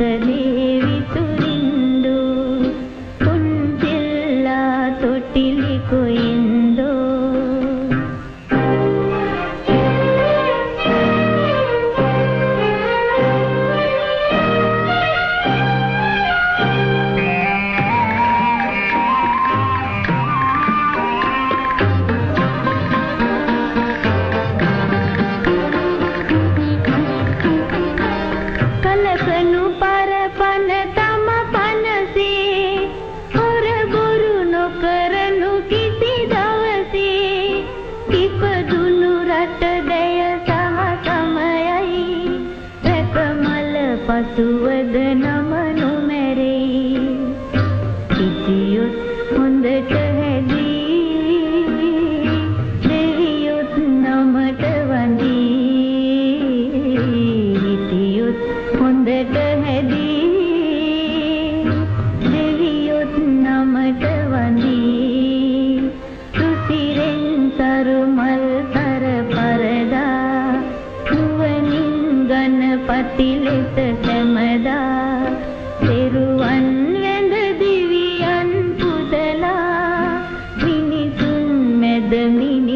காதலே ननु ගණපති ලෙස සැමදා පෙරුවන් වැඳ දිවියන් පුදලා මිනිසුන් මැද මිනි